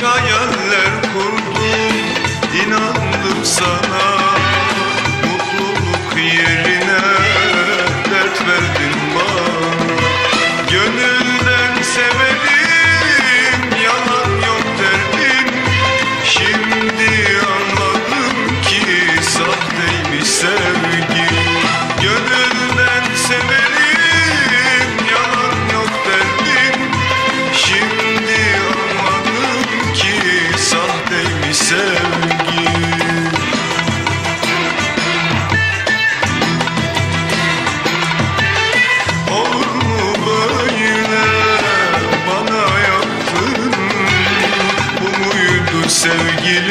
Şayaller kurdum inandım sana. Mutluluk yerine dert verdin bana. Gönülden severim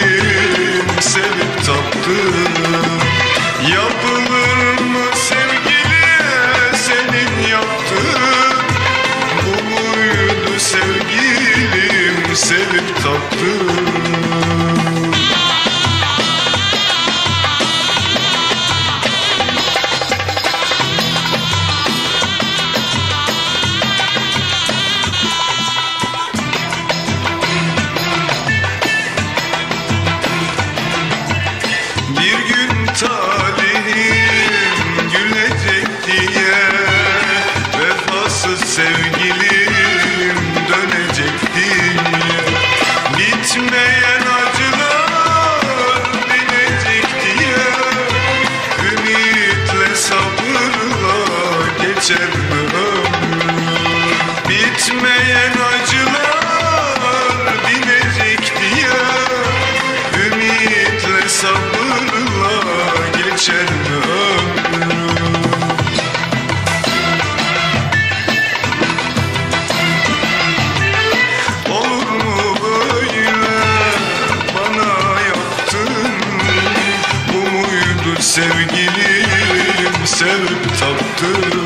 sevgilim sevip taptın Yapılır mı sevgiliye senin yaptığın? Bu muydu sevgilim sevip taptın talihim gülecek diye Vefasız sevgilim dönecek diye. Bitmeyen acılar binecek diye Ümitle sabırla geçer geçer mi Olur mu böyle? Bana yaptın. Bu sevgilim? Sevip taptın